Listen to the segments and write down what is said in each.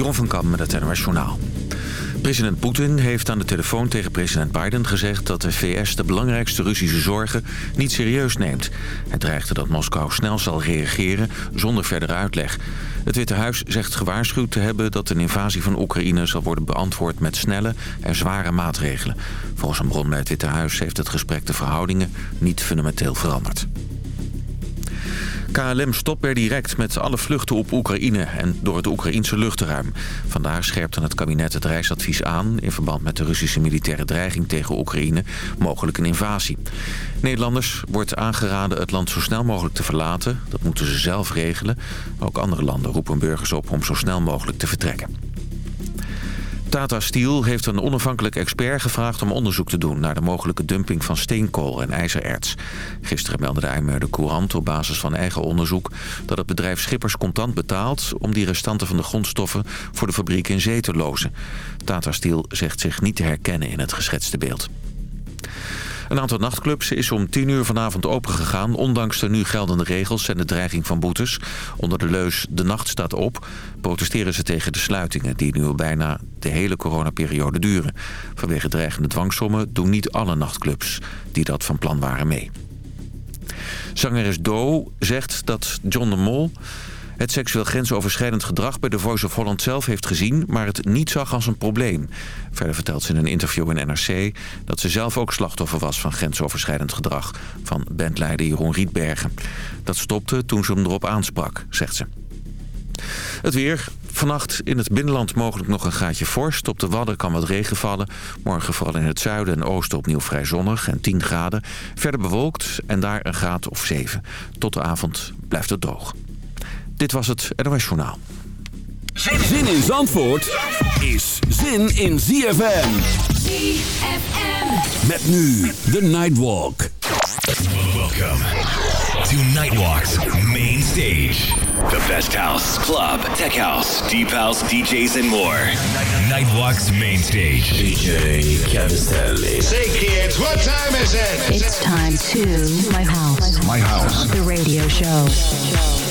Jeroen van Kam met het NOS. President Poetin heeft aan de telefoon tegen president Biden gezegd... dat de VS de belangrijkste Russische zorgen niet serieus neemt. Hij dreigde dat Moskou snel zal reageren zonder verdere uitleg. Het Witte Huis zegt gewaarschuwd te hebben... dat een invasie van Oekraïne zal worden beantwoord met snelle en zware maatregelen. Volgens een bron bij het Witte Huis heeft het gesprek de verhoudingen niet fundamenteel veranderd. KLM stopt per direct met alle vluchten op Oekraïne en door het Oekraïnse luchtruim. Vandaag scherpte het kabinet het reisadvies aan... in verband met de Russische militaire dreiging tegen Oekraïne, mogelijk een invasie. Nederlanders wordt aangeraden het land zo snel mogelijk te verlaten. Dat moeten ze zelf regelen. Ook andere landen roepen burgers op om zo snel mogelijk te vertrekken. Tata Steel heeft een onafhankelijk expert gevraagd om onderzoek te doen... naar de mogelijke dumping van steenkool en ijzererts. Gisteren meldde de IJmuiden Courant op basis van eigen onderzoek... dat het bedrijf Schippers contant betaalt... om die restanten van de grondstoffen voor de fabriek in zee te lozen. Tata Steel zegt zich niet te herkennen in het geschetste beeld. Een aantal nachtclubs is om 10 uur vanavond opengegaan... ondanks de nu geldende regels en de dreiging van boetes. Onder de leus De Nacht staat op... protesteren ze tegen de sluitingen... die nu al bijna de hele coronaperiode duren. Vanwege dreigende dwangsommen doen niet alle nachtclubs... die dat van plan waren mee. Zangeres Do zegt dat John de Mol het seksueel grensoverschrijdend gedrag bij de Voice of Holland zelf heeft gezien... maar het niet zag als een probleem. Verder vertelt ze in een interview in NRC dat ze zelf ook slachtoffer was van grensoverschrijdend gedrag... van bandleider Jeroen Rietbergen. Dat stopte toen ze hem erop aansprak, zegt ze. Het weer. Vannacht in het binnenland mogelijk nog een gaatje vorst. Op de Wadden kan wat regen vallen. Morgen vooral in het zuiden en oosten opnieuw vrij zonnig en 10 graden. Verder bewolkt en daar een graad of 7. Tot de avond blijft het droog. Dit was het NOS Journaal. Zin in Zandvoort is zin in ZFM. ZFM. Met nu de Nightwalk. Welcome to Nightwalk's main stage. The best house, club, tech house, deep house, DJs, and more. Nightwalk's main stage. DJ Cavistelli. Say kids, what time is it? It's time to my house. My house. The radio show.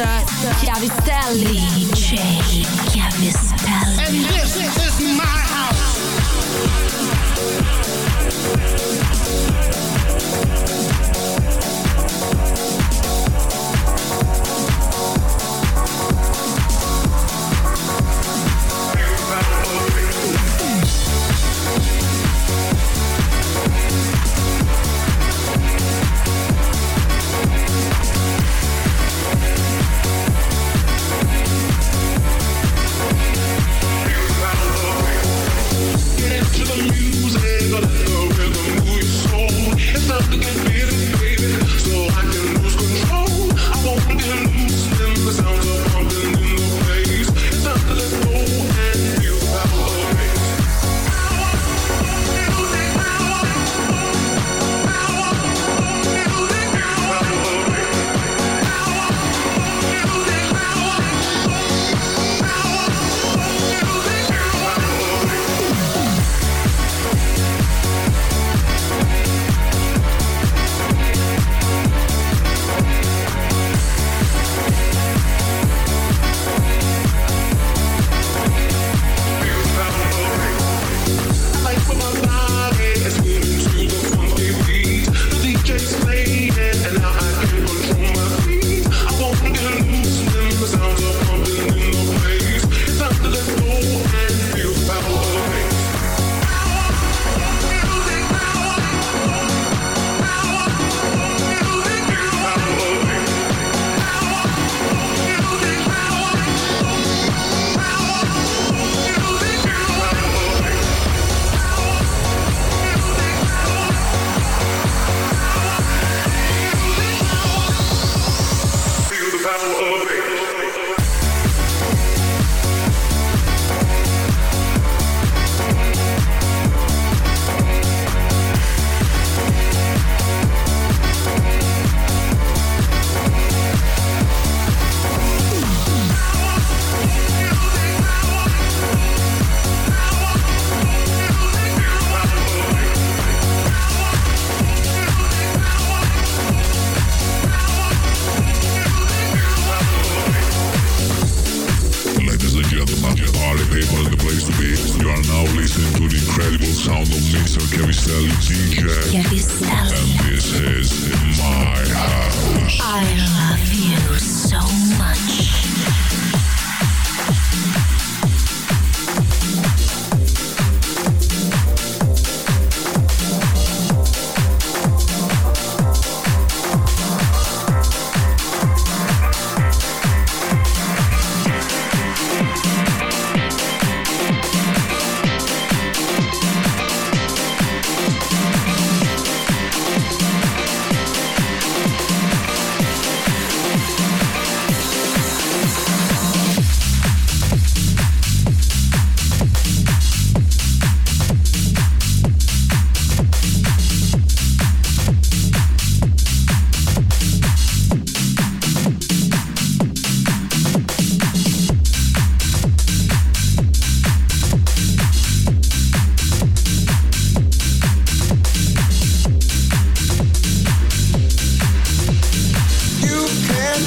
Mr. Chiavistelli. DJ And this is my house. baby, so I can.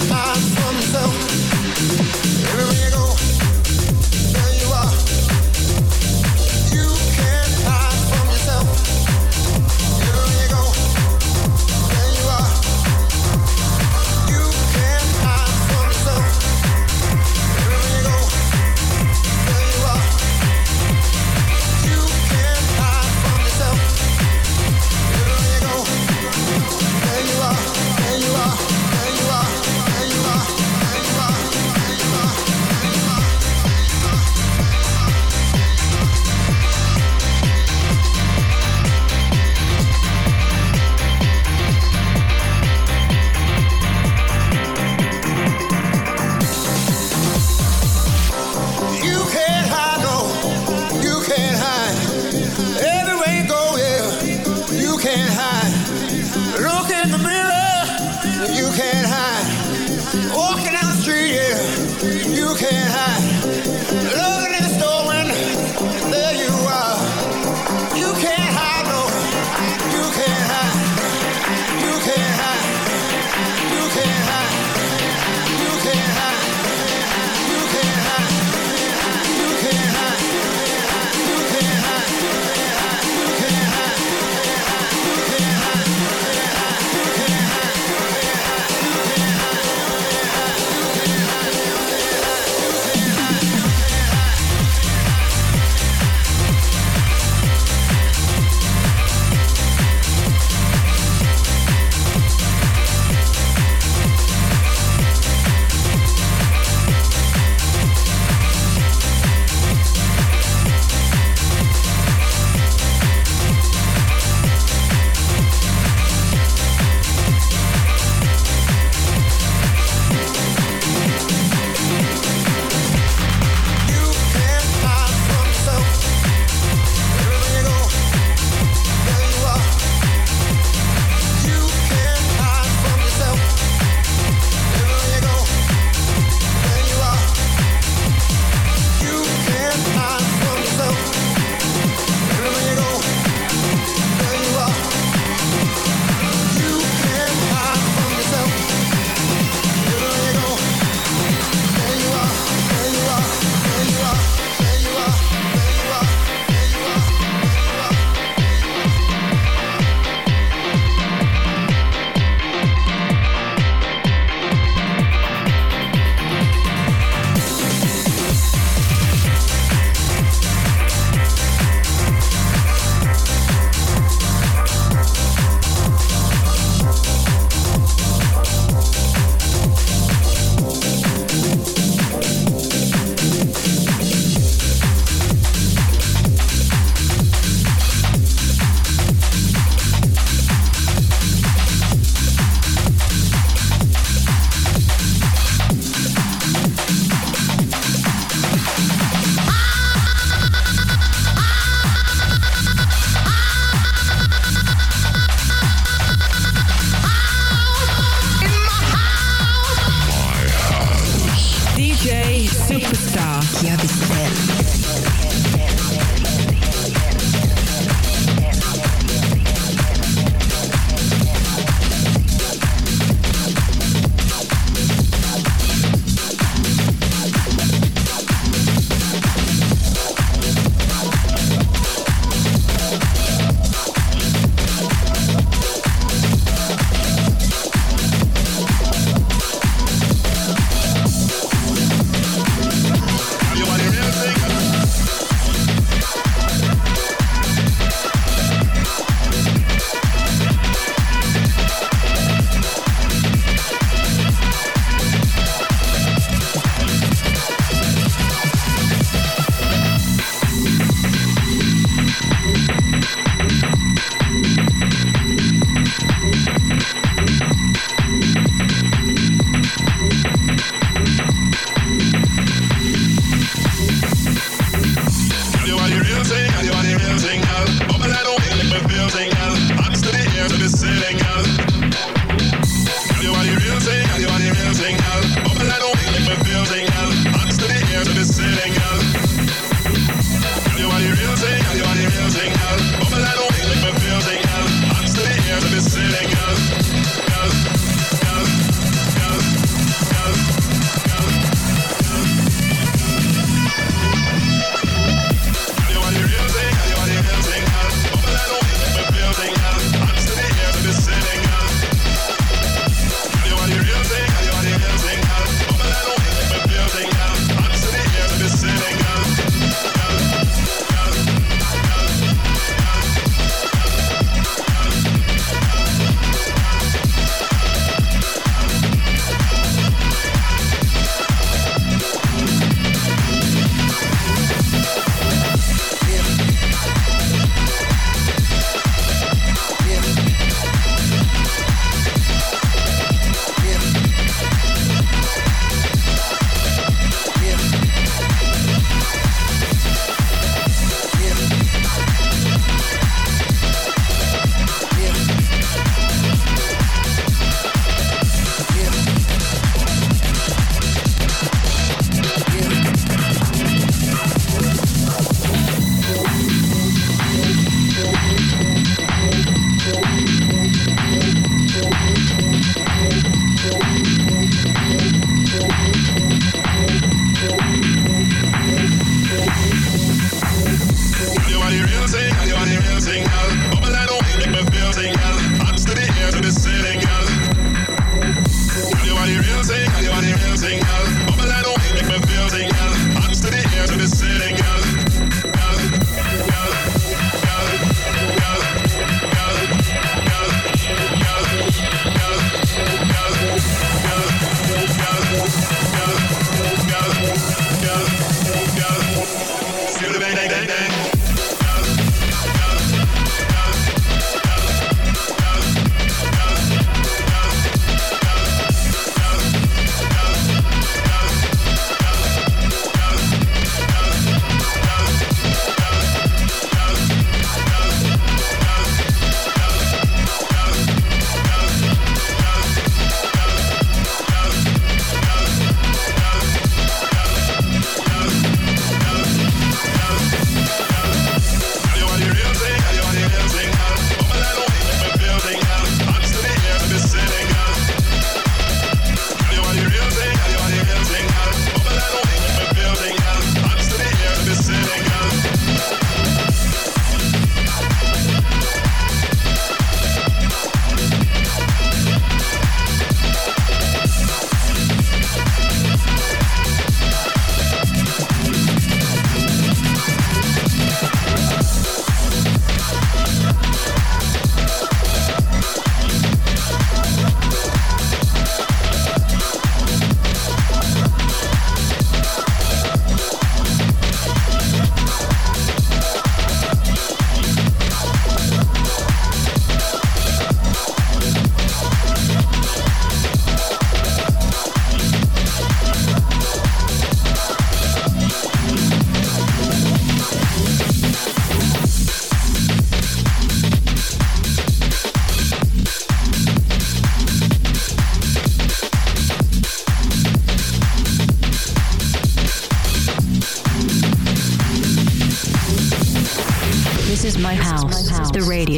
find for myself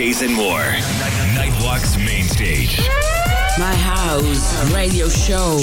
And more. Nightwalk's main stage. My house radio show.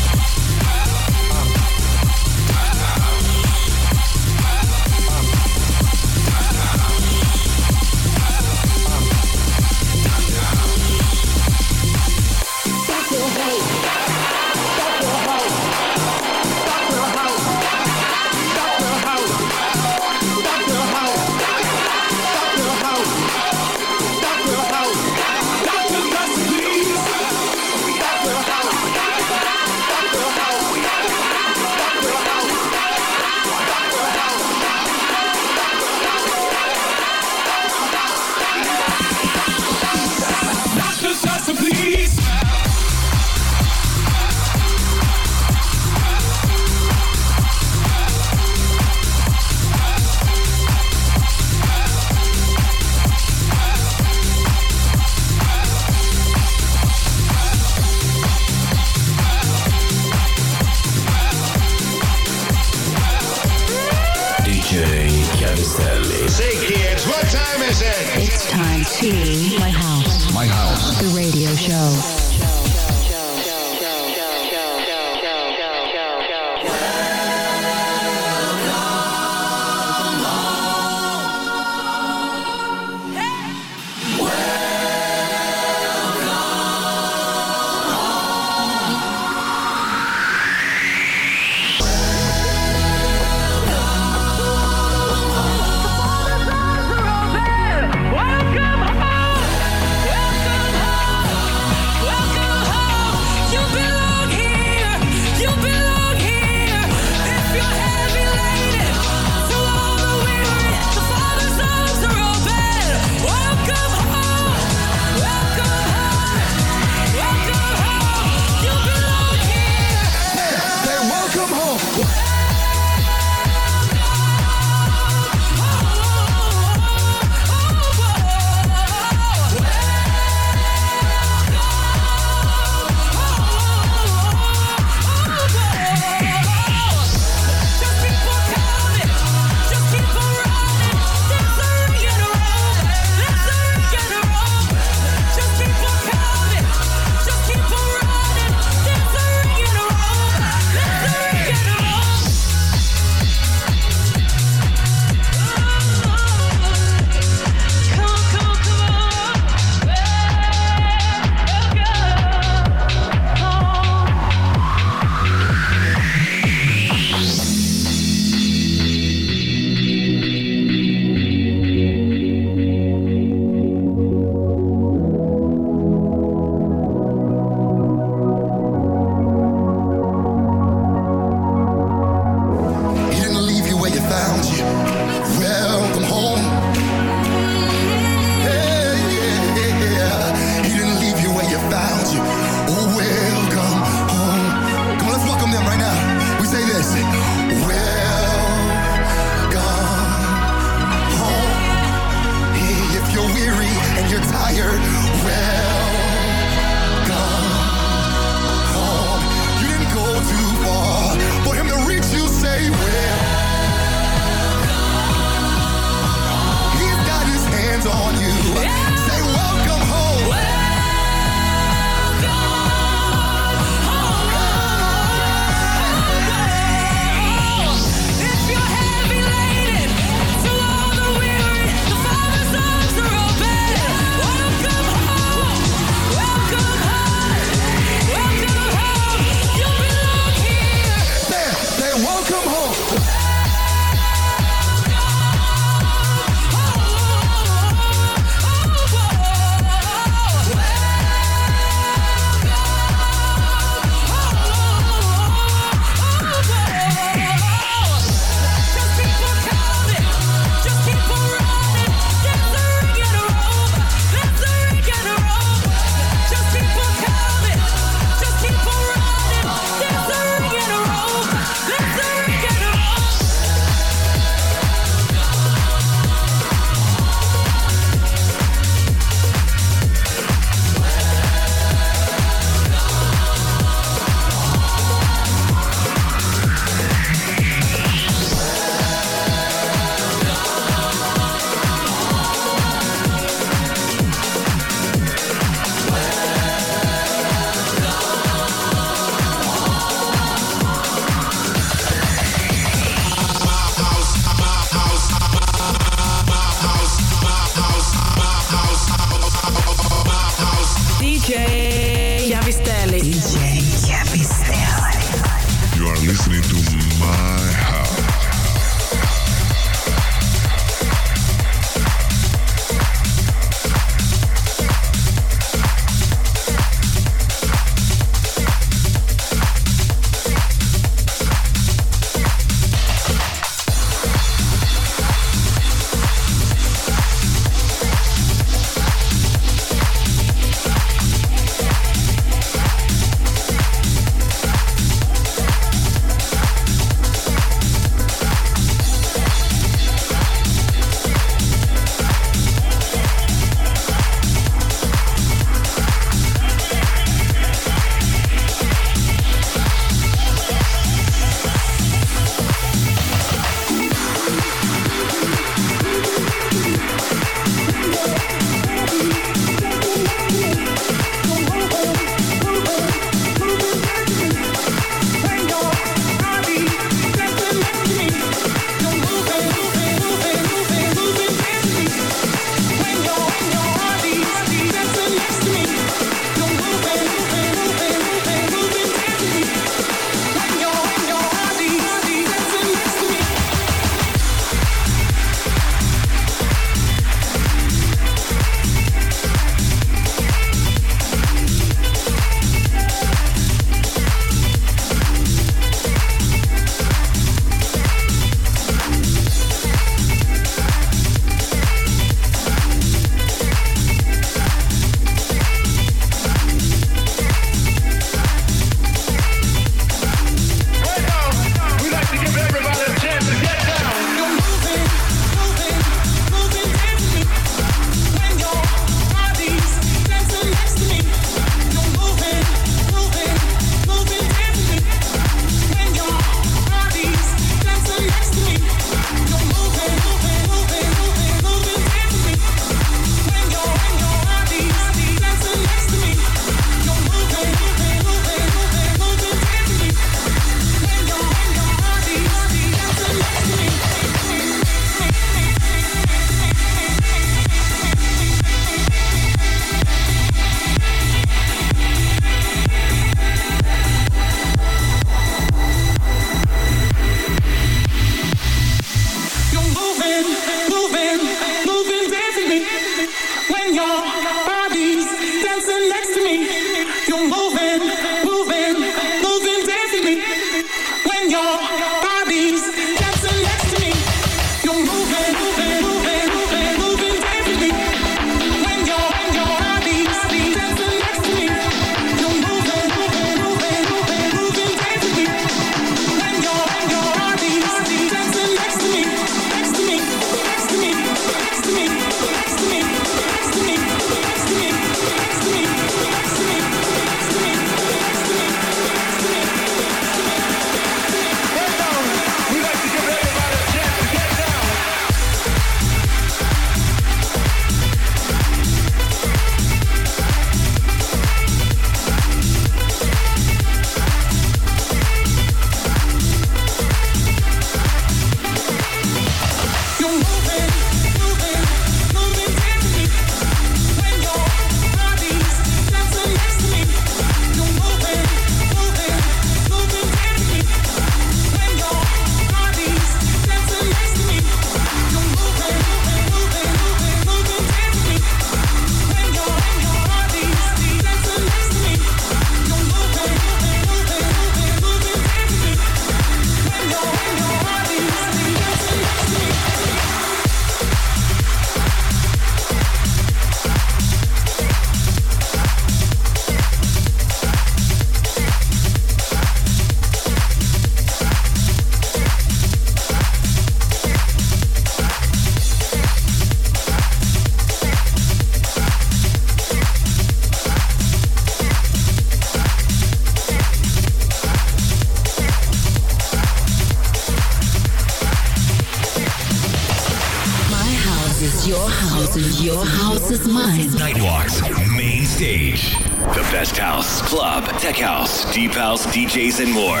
is your house is mine. Nightwalks, main stage. The best house, club, tech house, deep house, DJs, and more.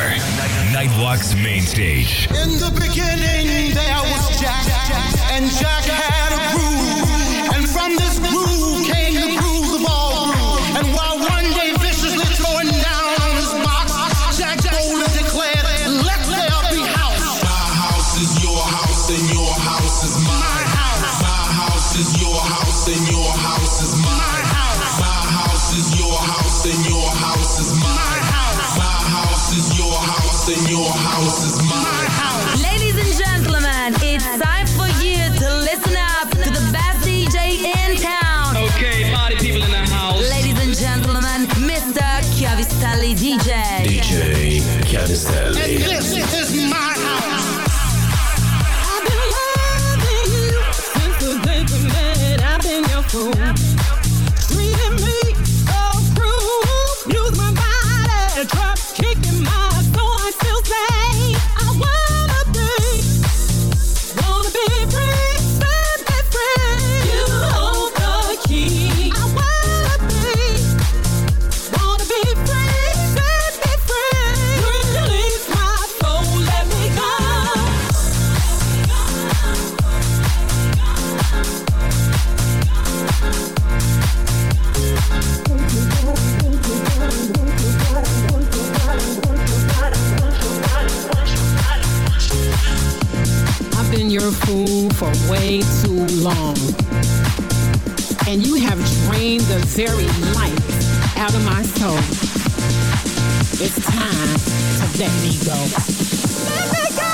Nightwalks, main stage. In the beginning, there was Jack, and Jack had a groove. And from this groove came and you have drained the very life out of my soul. It's time to let me go. Let me go!